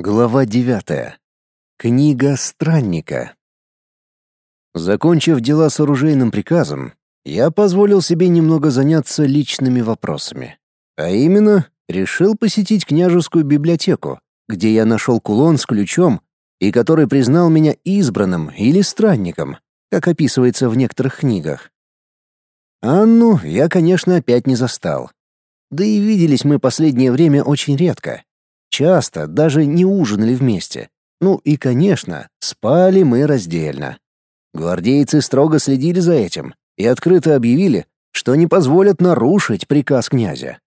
Глава девятая. Книга странника. Закончив дела с оружейным приказом, я позволил себе немного заняться личными вопросами. А именно, решил посетить княжескую библиотеку, где я нашел кулон с ключом и который признал меня избранным или странником, как описывается в некоторых книгах. Анну я, конечно, опять не застал. Да и виделись мы последнее время очень редко. Часто даже не ужинали вместе. Ну и, конечно, спали мы раздельно. Гвардейцы строго следили за этим и открыто объявили, что не позволят нарушить приказ князя.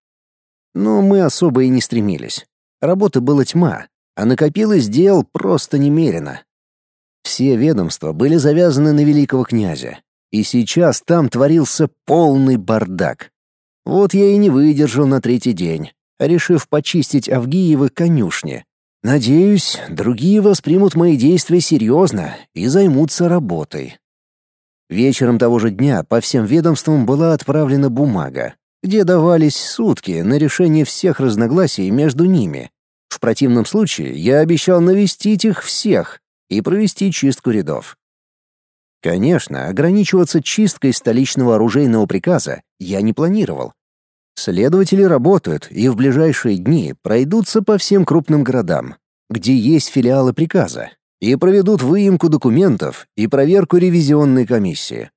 Но мы особо и не стремились. Работы была тьма, а накопилось дел просто немерено. Все ведомства были завязаны на великого князя, и сейчас там творился полный бардак. Вот я и не выдержал на третий день решив почистить Авгиевы конюшни. Надеюсь, другие воспримут мои действия серьезно и займутся работой. Вечером того же дня по всем ведомствам была отправлена бумага, где давались сутки на решение всех разногласий между ними. В противном случае я обещал навестить их всех и провести чистку рядов. Конечно, ограничиваться чисткой столичного оружейного приказа я не планировал. Следователи работают и в ближайшие дни пройдутся по всем крупным городам, где есть филиалы приказа, и проведут выемку документов и проверку ревизионной комиссии.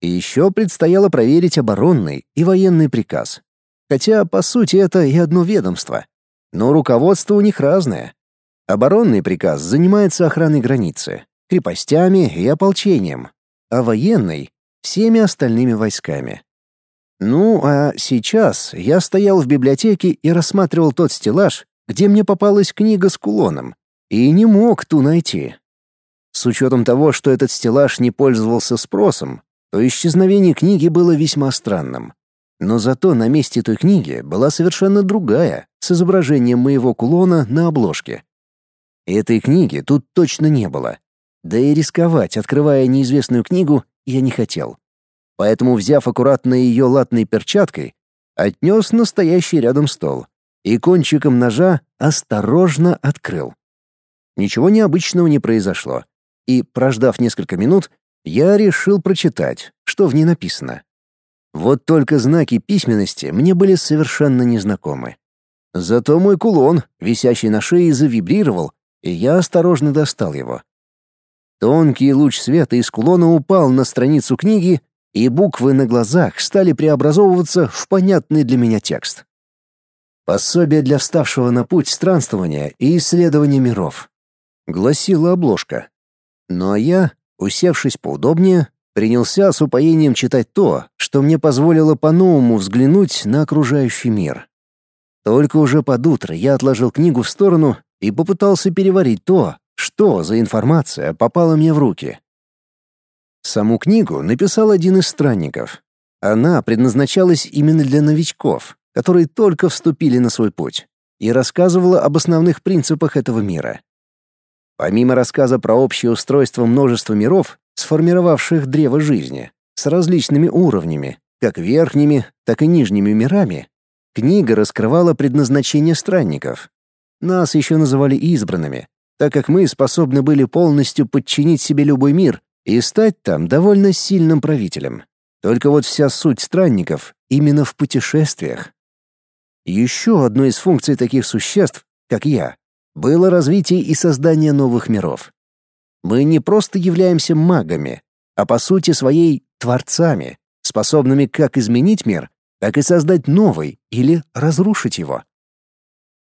И еще предстояло проверить оборонный и военный приказ. Хотя, по сути, это и одно ведомство. Но руководство у них разное. Оборонный приказ занимается охраной границы, крепостями и ополчением, а военный — всеми остальными войсками. Ну, а сейчас я стоял в библиотеке и рассматривал тот стеллаж, где мне попалась книга с кулоном, и не мог ту найти. С учетом того, что этот стеллаж не пользовался спросом, то исчезновение книги было весьма странным. Но зато на месте той книги была совершенно другая, с изображением моего кулона на обложке. Этой книги тут точно не было. Да и рисковать, открывая неизвестную книгу, я не хотел поэтому, взяв аккуратно ее латной перчаткой, отнес настоящий рядом стол и кончиком ножа осторожно открыл. Ничего необычного не произошло, и, прождав несколько минут, я решил прочитать, что в ней написано. Вот только знаки письменности мне были совершенно незнакомы. Зато мой кулон, висящий на шее, завибрировал, и я осторожно достал его. Тонкий луч света из кулона упал на страницу книги и буквы на глазах стали преобразовываться в понятный для меня текст. «Пособие для вставшего на путь странствования и исследования миров», — гласила обложка. Ну а я, усевшись поудобнее, принялся с упоением читать то, что мне позволило по-новому взглянуть на окружающий мир. Только уже под утро я отложил книгу в сторону и попытался переварить то, что за информация попала мне в руки. Саму книгу написал один из странников. Она предназначалась именно для новичков, которые только вступили на свой путь, и рассказывала об основных принципах этого мира. Помимо рассказа про общее устройство множества миров, сформировавших древо жизни, с различными уровнями, как верхними, так и нижними мирами, книга раскрывала предназначение странников. Нас еще называли избранными, так как мы способны были полностью подчинить себе любой мир и стать там довольно сильным правителем. Только вот вся суть странников именно в путешествиях. Еще одной из функций таких существ, как я, было развитие и создание новых миров. Мы не просто являемся магами, а по сути своей творцами, способными как изменить мир, так и создать новый или разрушить его.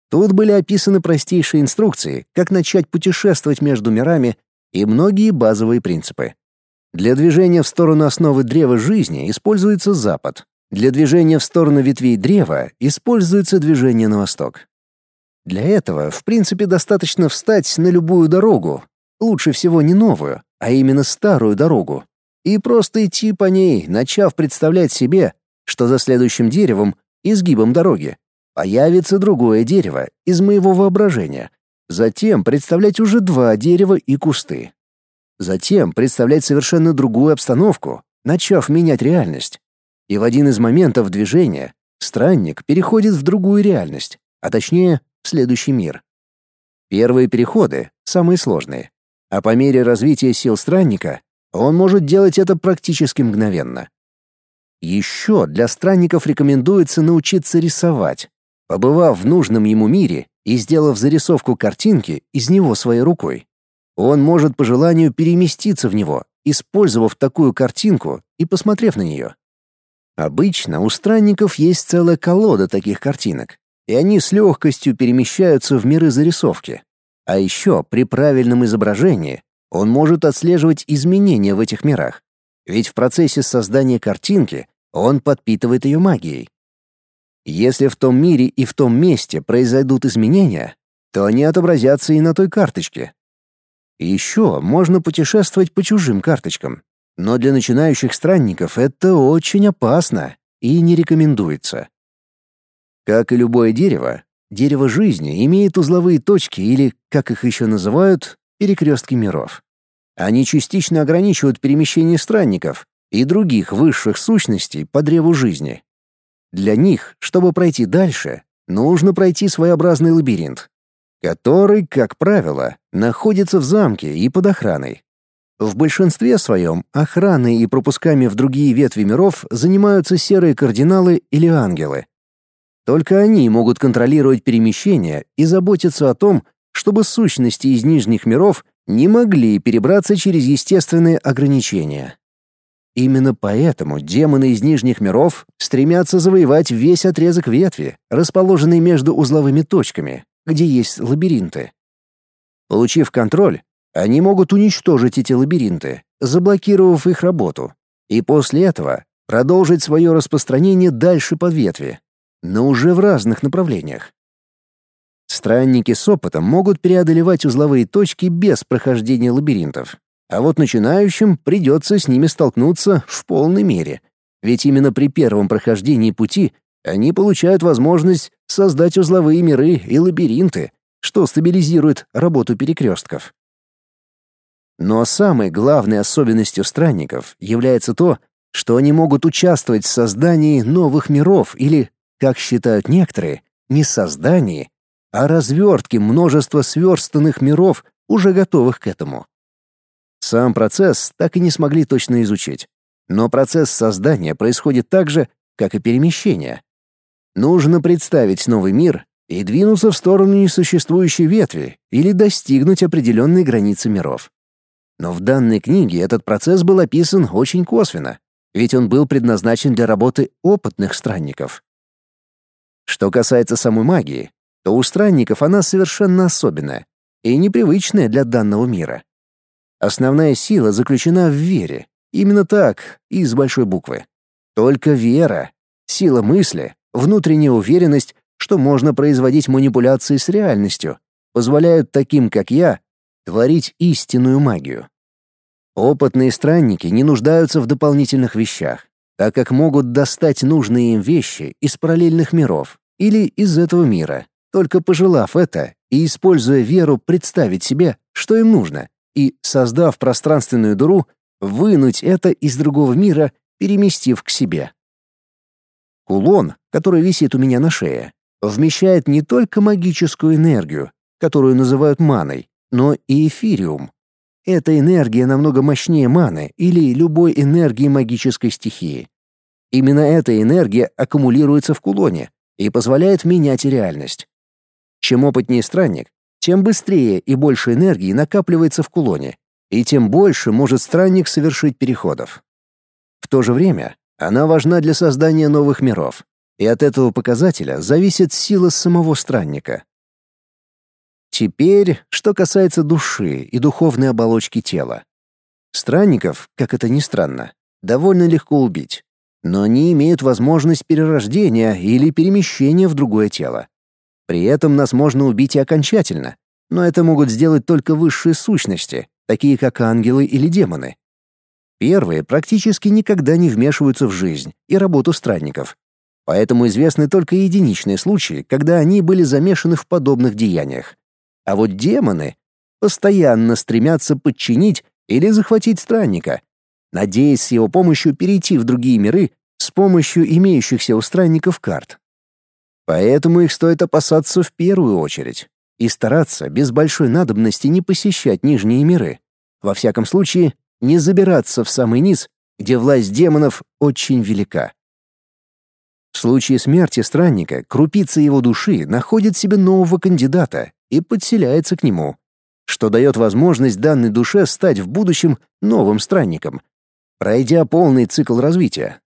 Тут были описаны простейшие инструкции, как начать путешествовать между мирами и многие базовые принципы. Для движения в сторону основы древа жизни используется запад. Для движения в сторону ветвей древа используется движение на восток. Для этого, в принципе, достаточно встать на любую дорогу, лучше всего не новую, а именно старую дорогу, и просто идти по ней, начав представлять себе, что за следующим деревом, изгибом дороги, появится другое дерево из моего воображения, Затем представлять уже два дерева и кусты. Затем представлять совершенно другую обстановку, начав менять реальность. И в один из моментов движения странник переходит в другую реальность, а точнее, в следующий мир. Первые переходы — самые сложные. А по мере развития сил странника он может делать это практически мгновенно. Еще для странников рекомендуется научиться рисовать. Побывав в нужном ему мире и сделав зарисовку картинки из него своей рукой, он может по желанию переместиться в него, использовав такую картинку и посмотрев на нее. Обычно у странников есть целая колода таких картинок, и они с легкостью перемещаются в миры зарисовки. А еще при правильном изображении он может отслеживать изменения в этих мирах, ведь в процессе создания картинки он подпитывает ее магией. Если в том мире и в том месте произойдут изменения, то они отобразятся и на той карточке. еще можно путешествовать по чужим карточкам, но для начинающих странников это очень опасно и не рекомендуется. Как и любое дерево, дерево жизни имеет узловые точки или, как их еще называют, перекрестки миров. Они частично ограничивают перемещение странников, и других высших сущностей по древу жизни. Для них, чтобы пройти дальше, нужно пройти своеобразный лабиринт, который, как правило, находится в замке и под охраной. В большинстве своем охраной и пропусками в другие ветви миров занимаются серые кардиналы или ангелы. Только они могут контролировать перемещения и заботиться о том, чтобы сущности из нижних миров не могли перебраться через естественные ограничения. Именно поэтому демоны из нижних миров стремятся завоевать весь отрезок ветви, расположенный между узловыми точками, где есть лабиринты. Получив контроль, они могут уничтожить эти лабиринты, заблокировав их работу, и после этого продолжить свое распространение дальше по ветви, но уже в разных направлениях. Странники с опытом могут преодолевать узловые точки без прохождения лабиринтов, а вот начинающим придется с ними столкнуться в полной мере, ведь именно при первом прохождении пути они получают возможность создать узловые миры и лабиринты, что стабилизирует работу перекрестков. Но самой главной особенностью странников является то, что они могут участвовать в создании новых миров или, как считают некоторые, не создании, а развертке множества сверстанных миров, уже готовых к этому. Сам процесс так и не смогли точно изучить. Но процесс создания происходит так же, как и перемещение. Нужно представить новый мир и двинуться в сторону несуществующей ветви или достигнуть определенной границы миров. Но в данной книге этот процесс был описан очень косвенно, ведь он был предназначен для работы опытных странников. Что касается самой магии, то у странников она совершенно особенная и непривычная для данного мира. Основная сила заключена в вере. Именно так, и с большой буквы. Только вера, сила мысли, внутренняя уверенность, что можно производить манипуляции с реальностью, позволяют таким, как я, творить истинную магию. Опытные странники не нуждаются в дополнительных вещах, так как могут достать нужные им вещи из параллельных миров или из этого мира, только пожелав это и используя веру представить себе, что им нужно, и, создав пространственную дыру, вынуть это из другого мира, переместив к себе. Кулон, который висит у меня на шее, вмещает не только магическую энергию, которую называют маной, но и эфириум. Эта энергия намного мощнее маны или любой энергии магической стихии. Именно эта энергия аккумулируется в кулоне и позволяет менять реальность. Чем опытнее странник, тем быстрее и больше энергии накапливается в кулоне, и тем больше может странник совершить переходов. В то же время она важна для создания новых миров, и от этого показателя зависит сила самого странника. Теперь, что касается души и духовной оболочки тела. Странников, как это ни странно, довольно легко убить, но они имеют возможность перерождения или перемещения в другое тело. При этом нас можно убить и окончательно, но это могут сделать только высшие сущности, такие как ангелы или демоны. Первые практически никогда не вмешиваются в жизнь и работу странников. Поэтому известны только единичные случаи, когда они были замешаны в подобных деяниях. А вот демоны постоянно стремятся подчинить или захватить странника, надеясь с его помощью перейти в другие миры с помощью имеющихся у странников карт. Поэтому их стоит опасаться в первую очередь. и стараться без большой надобности не посещать нижние миры. Во всяком случае, не забираться в самый низ, где власть демонов очень велика. В случае смерти странника крупица его души находит себе нового кандидата и подселяется к нему, что дает возможность данной душе стать в будущем новым странником, пройдя полный цикл развития.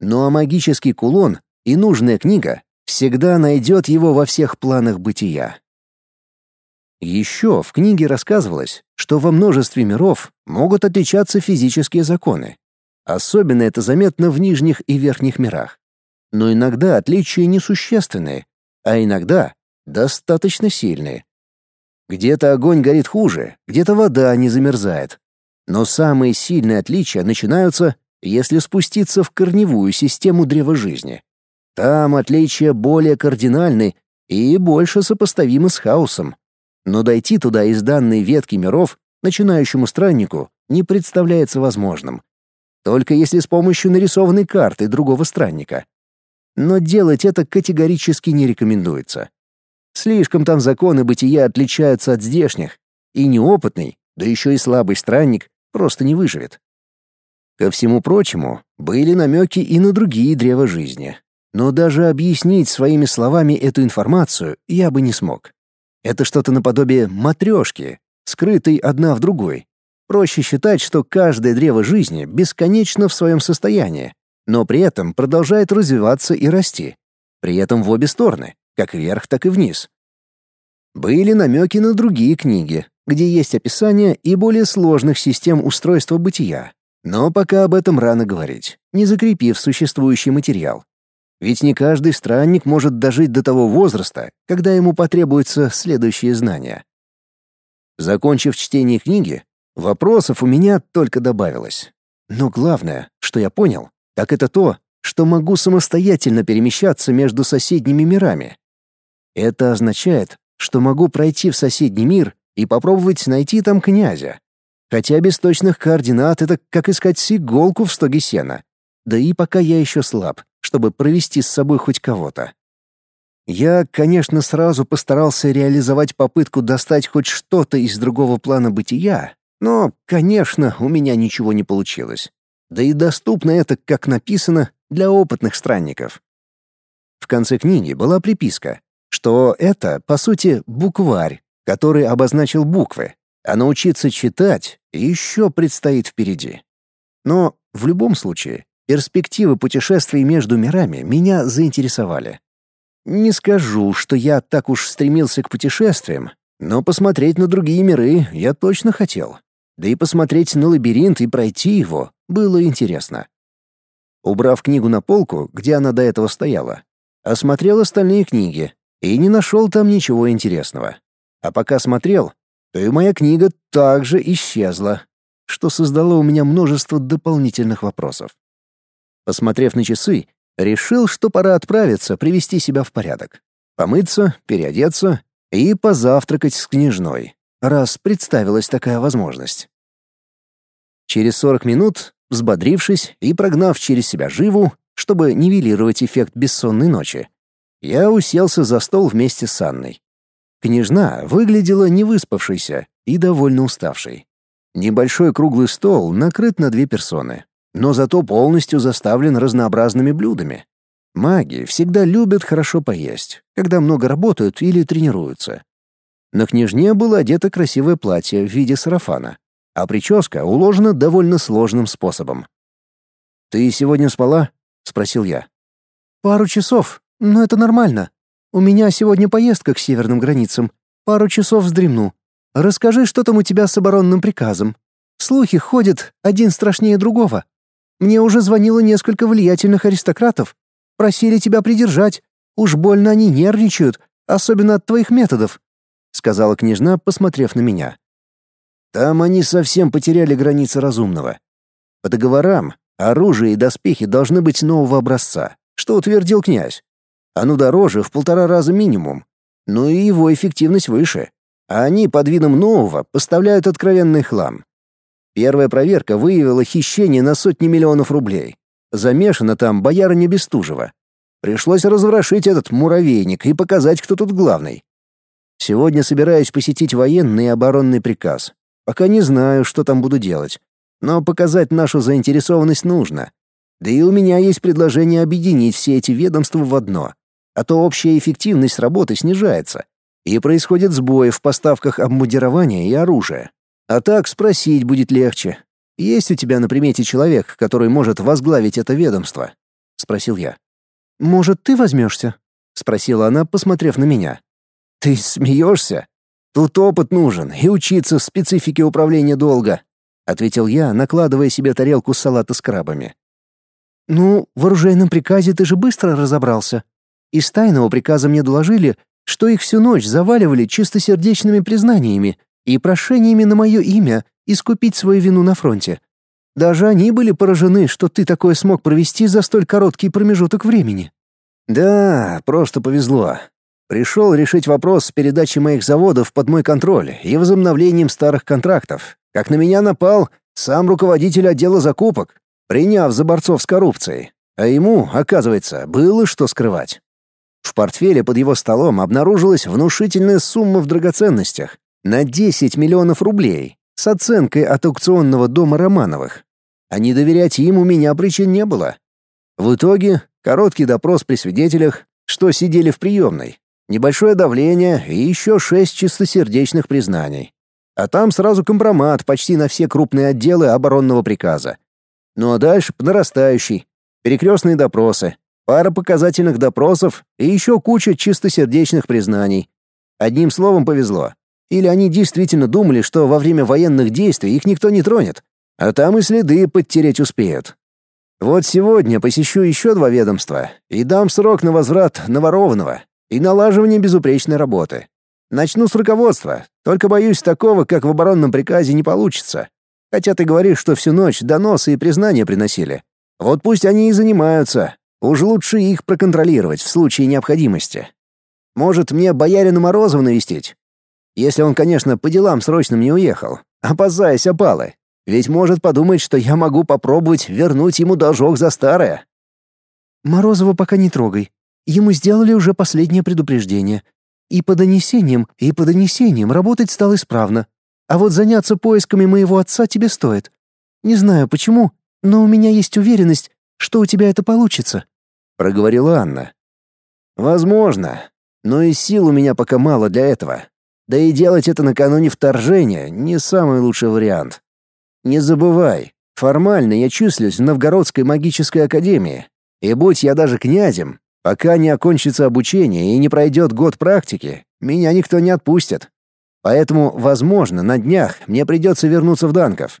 Ну а магический кулон и нужная книга всегда найдет его во всех планах бытия. Еще в книге рассказывалось, что во множестве миров могут отличаться физические законы. Особенно это заметно в нижних и верхних мирах. Но иногда отличия несущественные, а иногда достаточно сильные. Где-то огонь горит хуже, где-то вода не замерзает. Но самые сильные отличия начинаются, если спуститься в корневую систему древа жизни. Там отличия более кардинальны и больше сопоставимы с хаосом. Но дойти туда из данной ветки миров начинающему страннику не представляется возможным. Только если с помощью нарисованной карты другого странника. Но делать это категорически не рекомендуется. Слишком там законы бытия отличаются от здешних, и неопытный, да еще и слабый странник просто не выживет. Ко всему прочему, были намеки и на другие древа жизни. Но даже объяснить своими словами эту информацию я бы не смог. Это что-то наподобие матрешки, скрытой одна в другой. Проще считать, что каждое древо жизни бесконечно в своем состоянии, но при этом продолжает развиваться и расти. При этом в обе стороны как вверх, так и вниз. Были намеки на другие книги, где есть описание и более сложных систем устройства бытия. Но пока об этом рано говорить, не закрепив существующий материал. Ведь не каждый странник может дожить до того возраста, когда ему потребуются следующие знания. Закончив чтение книги, вопросов у меня только добавилось. Но главное, что я понял, так это то, что могу самостоятельно перемещаться между соседними мирами, это означает, что могу пройти в соседний мир и попробовать найти там князя. Хотя без точных координат это как искать иголку в стоге сена. Да и пока я еще слаб, чтобы провести с собой хоть кого-то. Я, конечно, сразу постарался реализовать попытку достать хоть что-то из другого плана бытия, но, конечно, у меня ничего не получилось. Да и доступно это, как написано, для опытных странников. В конце книги была приписка, что это, по сути, букварь, который обозначил буквы, а научиться читать еще предстоит впереди. Но в любом случае, перспективы путешествий между мирами меня заинтересовали. Не скажу, что я так уж стремился к путешествиям, но посмотреть на другие миры я точно хотел. Да и посмотреть на лабиринт и пройти его было интересно. Убрав книгу на полку, где она до этого стояла, осмотрел остальные книги, и не нашел там ничего интересного. А пока смотрел, то и моя книга также исчезла, что создало у меня множество дополнительных вопросов. Посмотрев на часы, решил, что пора отправиться, привести себя в порядок. Помыться, переодеться и позавтракать с княжной, раз представилась такая возможность. Через 40 минут, взбодрившись и прогнав через себя живу, чтобы нивелировать эффект бессонной ночи, я уселся за стол вместе с Анной. Княжна выглядела невыспавшейся и довольно уставшей. Небольшой круглый стол накрыт на две персоны, но зато полностью заставлен разнообразными блюдами. Маги всегда любят хорошо поесть, когда много работают или тренируются. На княжне было одето красивое платье в виде сарафана, а прическа уложена довольно сложным способом. «Ты сегодня спала?» — спросил я. «Пару часов, но это нормально. У меня сегодня поездка к северным границам. Пару часов вздремну. Расскажи, что там у тебя с оборонным приказом. Слухи ходят, один страшнее другого. Мне уже звонило несколько влиятельных аристократов. Просили тебя придержать. Уж больно они нервничают, особенно от твоих методов», — сказала княжна, посмотрев на меня. «Там они совсем потеряли границы разумного. По договорам, оружие и доспехи должны быть нового образца, что утвердил князь. Оно дороже в полтора раза минимум, но и его эффективность выше. А они под видом нового поставляют откровенный хлам. Первая проверка выявила хищение на сотни миллионов рублей. Замешана там боярыня Бестужева. Пришлось разворошить этот муравейник и показать, кто тут главный. Сегодня собираюсь посетить военный и оборонный приказ. Пока не знаю, что там буду делать. Но показать нашу заинтересованность нужно. Да и у меня есть предложение объединить все эти ведомства в одно. А то общая эффективность работы снижается. И происходит сбои в поставках обмундирования и оружия. А так спросить будет легче. Есть у тебя на примете человек, который может возглавить это ведомство? спросил я. Может, ты возьмешься? спросила она, посмотрев на меня. Ты смеешься? Тут опыт нужен, и учиться в специфике управления долго, ответил я, накладывая себе тарелку салата с крабами. Ну, в оружейном приказе ты же быстро разобрался. Из тайного приказа мне доложили, что их всю ночь заваливали чистосердечными признаниями и прошениями на мое имя искупить свою вину на фронте. Даже они были поражены, что ты такое смог провести за столь короткий промежуток времени. Да, просто повезло. Пришел решить вопрос с передачей моих заводов под мой контроль и возобновлением старых контрактов. Как на меня напал сам руководитель отдела закупок, приняв за борцов с коррупцией. А ему, оказывается, было что скрывать. В портфеле под его столом обнаружилась внушительная сумма в драгоценностях на 10 миллионов рублей с оценкой от аукционного дома Романовых. А не доверять им у меня причин не было. В итоге короткий допрос при свидетелях, что сидели в приемной, небольшое давление и еще шесть чистосердечных признаний. А там сразу компромат почти на все крупные отделы оборонного приказа. Ну а дальше по нарастающей. Перекрестные допросы, пара показательных допросов и еще куча чистосердечных признаний. Одним словом повезло. Или они действительно думали, что во время военных действий их никто не тронет, а там и следы подтереть успеют. Вот сегодня посещу еще два ведомства и дам срок на возврат наворованного и налаживание безупречной работы. Начну с руководства, только боюсь такого, как в оборонном приказе, не получится. Хотя ты говоришь, что всю ночь доносы и признания приносили. Вот пусть они и занимаются. Уж лучше их проконтролировать в случае необходимости. Может, мне боярина Морозова навестить? Если он, конечно, по делам срочным не уехал, опасаясь опалы. Ведь может подумать, что я могу попробовать вернуть ему должок за старое. Морозова пока не трогай. Ему сделали уже последнее предупреждение. И по донесениям, и по донесениям работать стал исправно. А вот заняться поисками моего отца тебе стоит. Не знаю почему, но у меня есть уверенность, что у тебя это получится», — проговорила Анна. «Возможно, но и сил у меня пока мало для этого. Да и делать это накануне вторжения — не самый лучший вариант. Не забывай, формально я числюсь в Новгородской магической академии, и будь я даже князем, Пока не окончится обучение и не пройдет год практики, меня никто не отпустит. Поэтому, возможно, на днях мне придется вернуться в Данков.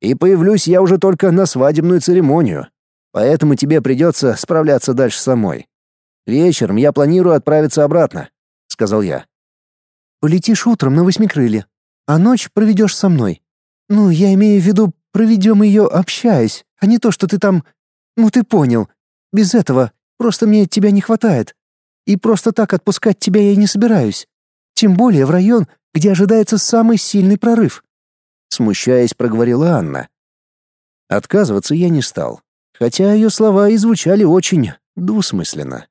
И появлюсь я уже только на свадебную церемонию. Поэтому тебе придется справляться дальше самой. Вечером я планирую отправиться обратно, сказал я. Полетишь утром на восьмикрыле, а ночь проведешь со мной. Ну, я имею в виду, проведем ее общаясь, а не то, что ты там... Ну, ты понял. Без этого Просто мне тебя не хватает. И просто так отпускать тебя я не собираюсь. Тем более в район, где ожидается самый сильный прорыв. Смущаясь, проговорила Анна. Отказываться я не стал, хотя ее слова и звучали очень двусмысленно.